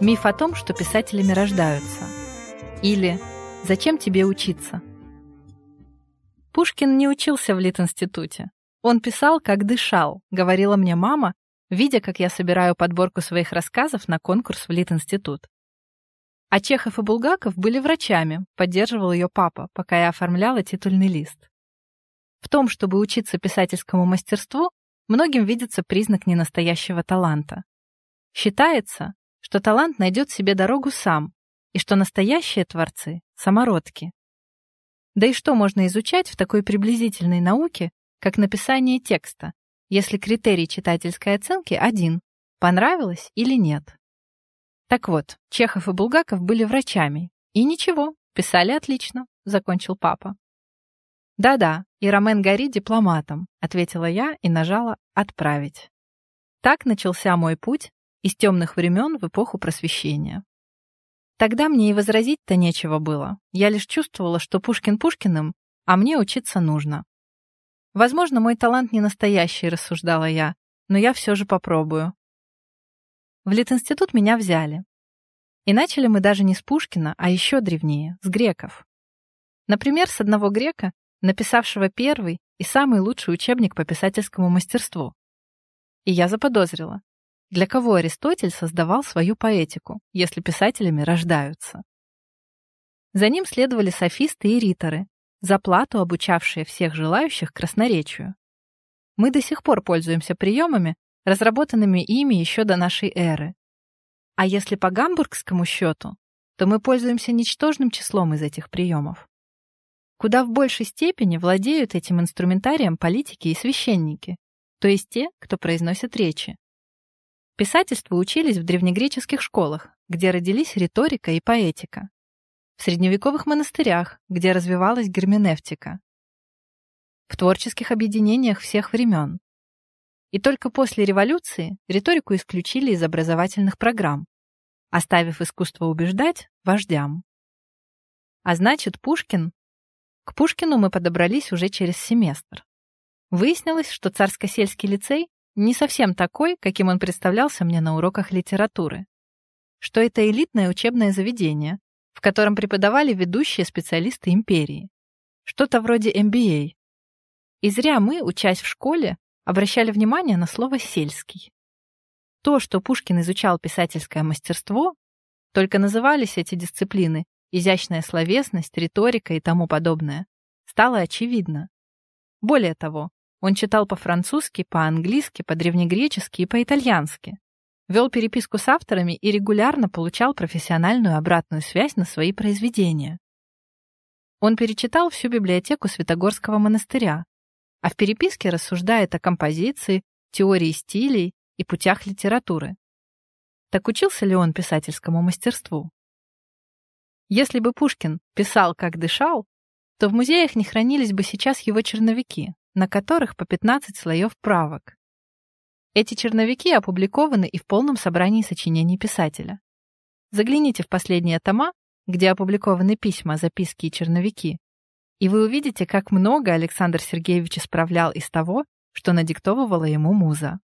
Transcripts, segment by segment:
Миф о том, что писателями рождаются. Или «Зачем тебе учиться?» Пушкин не учился в Литинституте. Он писал, как дышал, говорила мне мама, видя, как я собираю подборку своих рассказов на конкурс в Литинститут. А Чехов и Булгаков были врачами, поддерживал ее папа, пока я оформляла титульный лист. В том, чтобы учиться писательскому мастерству, многим видится признак ненастоящего таланта. Считается, что талант найдет себе дорогу сам, и что настоящие творцы — самородки. Да и что можно изучать в такой приблизительной науке, как написание текста, если критерий читательской оценки один — понравилось или нет? Так вот, Чехов и Булгаков были врачами. И ничего, писали отлично, закончил папа. Да-да, и Ромен Гори дипломатом, ответила я и нажала «Отправить». Так начался мой путь из темных времен в эпоху просвещения. Тогда мне и возразить-то нечего было. Я лишь чувствовала, что Пушкин Пушкиным, а мне учиться нужно. Возможно, мой талант не настоящий, рассуждала я, но я все же попробую. В Литинститут меня взяли. И начали мы даже не с Пушкина, а еще древнее, с греков. Например, с одного грека, написавшего первый и самый лучший учебник по писательскому мастерству. И я заподозрила, для кого Аристотель создавал свою поэтику, если писателями рождаются? За ним следовали софисты и риторы, за плату обучавшие всех желающих красноречию. Мы до сих пор пользуемся приемами, разработанными ими еще до нашей эры. А если по гамбургскому счету, то мы пользуемся ничтожным числом из этих приемов. Куда в большей степени владеют этим инструментарием политики и священники, то есть те, кто произносит речи. Писательству учились в древнегреческих школах, где родились риторика и поэтика. В средневековых монастырях, где развивалась герменевтика. В творческих объединениях всех времен. И только после революции риторику исключили из образовательных программ, оставив искусство убеждать вождям. А значит, Пушкин... К Пушкину мы подобрались уже через семестр. Выяснилось, что царско-сельский лицей не совсем такой, каким он представлялся мне на уроках литературы. Что это элитное учебное заведение, в котором преподавали ведущие специалисты империи. Что-то вроде MBA. И зря мы, учась в школе, обращали внимание на слово «сельский». То, что Пушкин изучал писательское мастерство, только назывались эти дисциплины изящная словесность, риторика и тому подобное, стало очевидно. Более того, он читал по-французски, по-английски, по-древнегречески и по-итальянски. Вел переписку с авторами и регулярно получал профессиональную обратную связь на свои произведения. Он перечитал всю библиотеку Святогорского монастыря, а в переписке рассуждает о композиции, теории стилей и путях литературы. Так учился ли он писательскому мастерству? Если бы Пушкин писал, как дышал, то в музеях не хранились бы сейчас его черновики, на которых по 15 слоев правок. Эти черновики опубликованы и в полном собрании сочинений писателя. Загляните в последние тома, где опубликованы письма, записки и черновики, и вы увидите, как много Александр Сергеевич исправлял из того, что надиктовывала ему муза.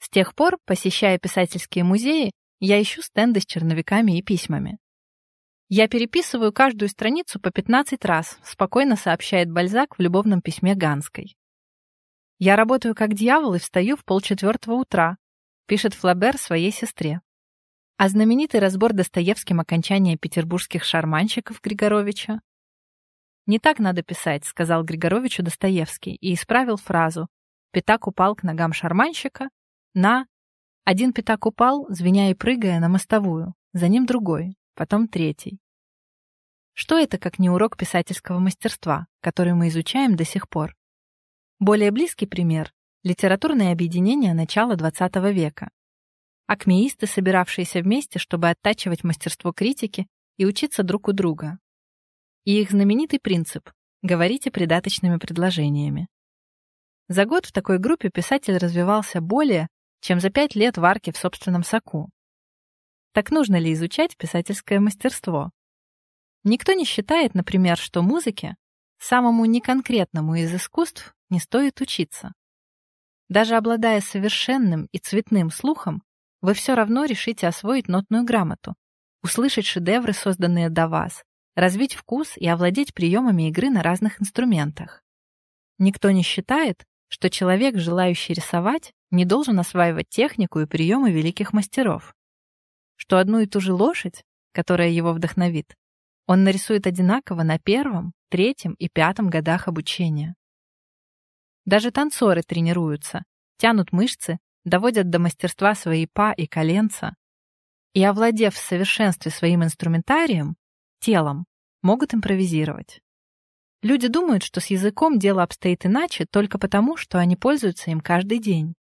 С тех пор, посещая писательские музеи, я ищу стенды с черновиками и письмами. Я переписываю каждую страницу по 15 раз, спокойно сообщает Бальзак в любовном письме Ганской. Я работаю как дьявол и встаю в полчетвертого утра, пишет Флабер своей сестре. А знаменитый разбор Достоевским окончания петербургских шарманщиков Григоровича «Не так надо писать», — сказал Григоровичу Достоевский и исправил фразу «Пятак упал к ногам шарманщика» на «Один пятак упал, звеня и прыгая на мостовую, за ним другой, потом третий». Что это, как не урок писательского мастерства, который мы изучаем до сих пор? Более близкий пример — литературное объединение начала XX века. Акмеисты, собиравшиеся вместе, чтобы оттачивать мастерство критики и учиться друг у друга. И их знаменитый принцип — говорите придаточными предложениями. За год в такой группе писатель развивался более, чем за пять лет варки в собственном соку. Так нужно ли изучать писательское мастерство? Никто не считает, например, что музыке, самому неконкретному из искусств, не стоит учиться. Даже обладая совершенным и цветным слухом, вы все равно решите освоить нотную грамоту, услышать шедевры, созданные до вас, развить вкус и овладеть приемами игры на разных инструментах. Никто не считает, что человек, желающий рисовать, не должен осваивать технику и приемы великих мастеров. Что одну и ту же лошадь, которая его вдохновит, он нарисует одинаково на первом, третьем и пятом годах обучения. Даже танцоры тренируются, тянут мышцы, доводят до мастерства свои па и коленца, и, овладев в совершенстве своим инструментарием, телом, могут импровизировать. Люди думают, что с языком дело обстоит иначе только потому, что они пользуются им каждый день.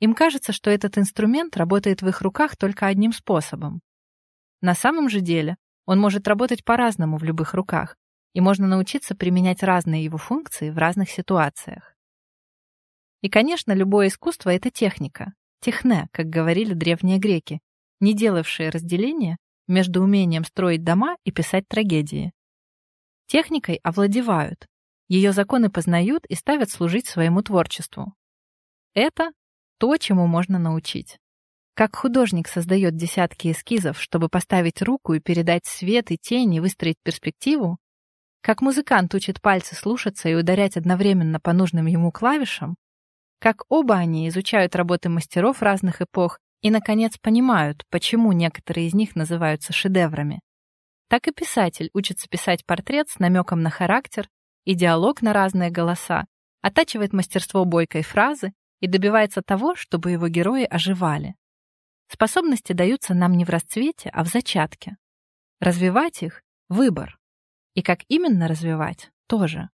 Им кажется, что этот инструмент работает в их руках только одним способом. На самом же деле он может работать по-разному в любых руках, и можно научиться применять разные его функции в разных ситуациях. И, конечно, любое искусство — это техника, техне, как говорили древние греки, не делавшие разделения между умением строить дома и писать трагедии. Техникой овладевают, ее законы познают и ставят служить своему творчеству. Это то, чему можно научить. Как художник создает десятки эскизов, чтобы поставить руку и передать свет и тень и выстроить перспективу, как музыкант учит пальцы слушаться и ударять одновременно по нужным ему клавишам, как оба они изучают работы мастеров разных эпох и, наконец, понимают, почему некоторые из них называются шедеврами. Так и писатель учится писать портрет с намеком на характер и диалог на разные голоса, оттачивает мастерство бойкой фразы и добивается того, чтобы его герои оживали. Способности даются нам не в расцвете, а в зачатке. Развивать их — выбор. И как именно развивать — тоже.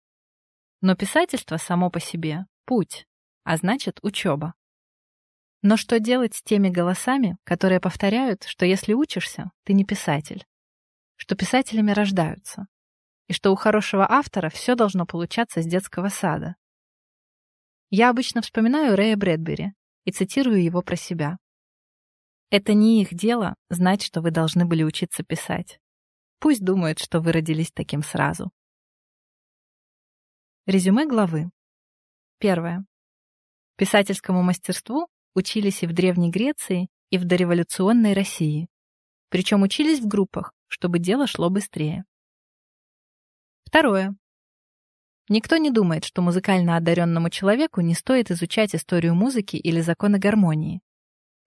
Но писательство само по себе — путь, а значит учеба. Но что делать с теми голосами, которые повторяют, что если учишься, ты не писатель? Что писателями рождаются? И что у хорошего автора все должно получаться с детского сада? Я обычно вспоминаю Рэя Брэдбери и цитирую его про себя. Это не их дело знать, что вы должны были учиться писать. Пусть думают, что вы родились таким сразу. Резюме главы. Первое. Писательскому мастерству учились и в Древней Греции, и в дореволюционной России. Причем учились в группах, чтобы дело шло быстрее. Второе. Никто не думает, что музыкально одаренному человеку не стоит изучать историю музыки или законы гармонии.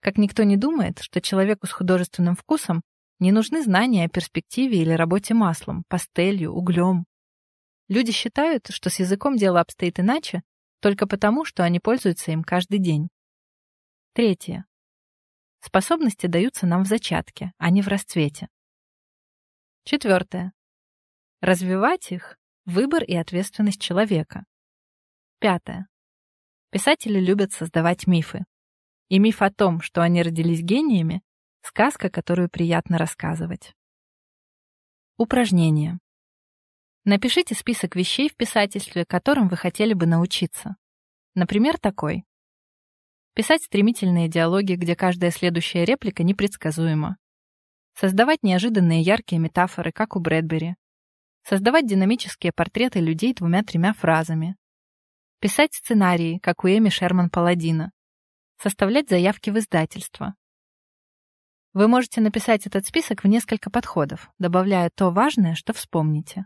Как никто не думает, что человеку с художественным вкусом не нужны знания о перспективе или работе маслом, пастелью, углем. Люди считают, что с языком дело обстоит иначе, только потому, что они пользуются им каждый день. Третье. Способности даются нам в зачатке, а не в расцвете. Четвертое. Развивать их – выбор и ответственность человека. Пятое. Писатели любят создавать мифы. И миф о том, что они родились гениями, сказка, которую приятно рассказывать. Упражнение. Напишите список вещей в писательстве, которым вы хотели бы научиться. Например, такой. Писать стремительные диалоги, где каждая следующая реплика непредсказуема. Создавать неожиданные яркие метафоры, как у Брэдбери. Создавать динамические портреты людей двумя-тремя фразами. Писать сценарии, как у Эми Шерман Паладина составлять заявки в издательство. Вы можете написать этот список в несколько подходов, добавляя то важное, что вспомните.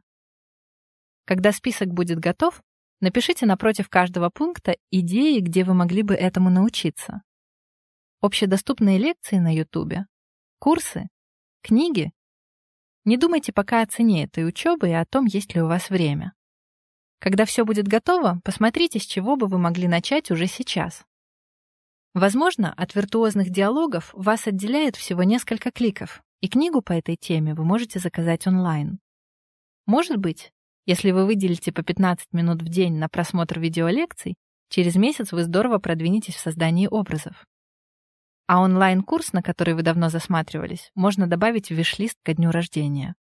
Когда список будет готов, напишите напротив каждого пункта идеи, где вы могли бы этому научиться. Общедоступные лекции на YouTube, курсы, книги. Не думайте пока о цене этой учебы и о том, есть ли у вас время. Когда все будет готово, посмотрите, с чего бы вы могли начать уже сейчас. Возможно, от виртуозных диалогов вас отделяет всего несколько кликов, и книгу по этой теме вы можете заказать онлайн. Может быть, если вы выделите по 15 минут в день на просмотр видеолекций, через месяц вы здорово продвинетесь в создании образов. А онлайн-курс, на который вы давно засматривались, можно добавить в виш-лист ко дню рождения.